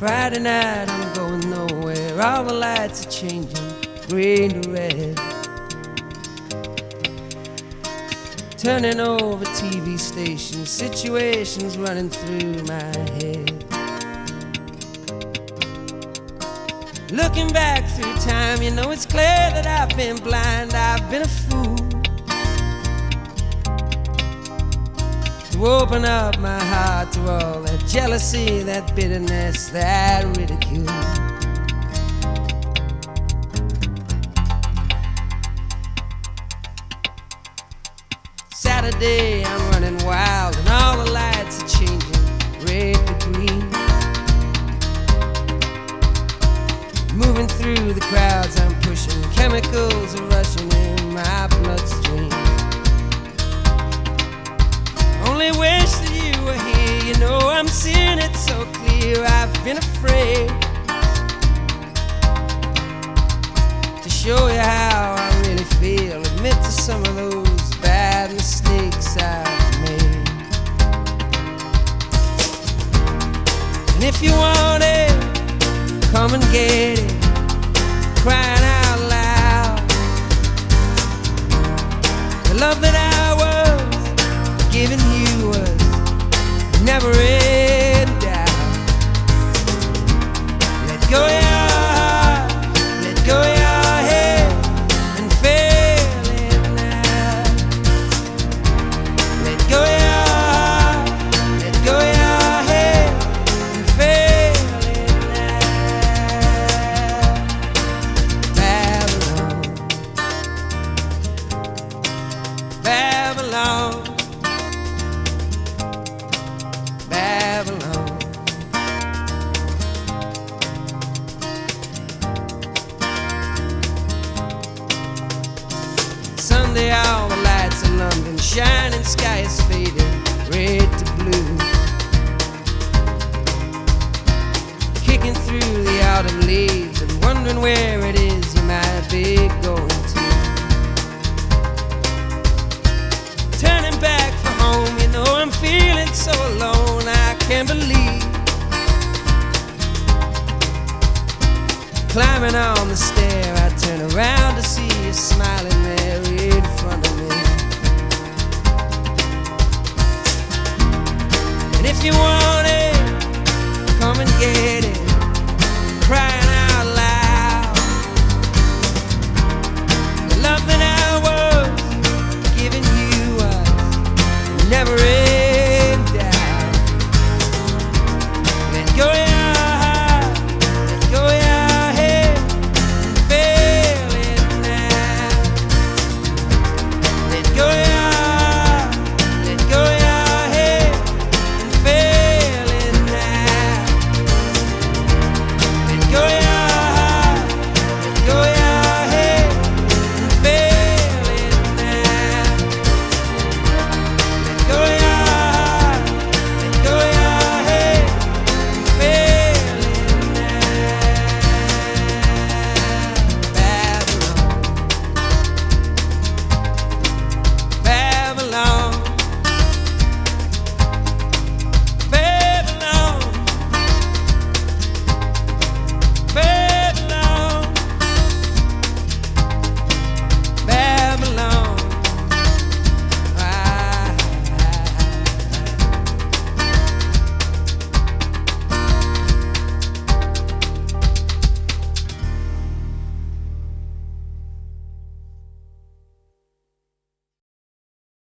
Friday night, I'm going nowhere. All the lights are changing, green to red. Turning over TV stations, situations running through my head. Looking back through time, you know it's clear that I've been blind, I've been a fool. To open up my heart to all that jealousy, that bitterness, that ridicule. Saturday, I'm running wild, and all the lights are changing red to green. Moving through the crowds, I'm pushing chemicals are I'm seeing it so clear. I've been afraid to show you how I really feel. Admit to some of those bad mistakes I've made. And if you want it, come and get it. Crying out loud. The love that I was giving you was never in doubt. Let go sky is fading, red to blue. Kicking through the autumn leaves and wondering where it is you might be going to. Turning back for home, you know I'm feeling so alone, I can't believe. Climbing on the stair, I turn around to see you smiling there in front of me. Never